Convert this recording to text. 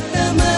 the.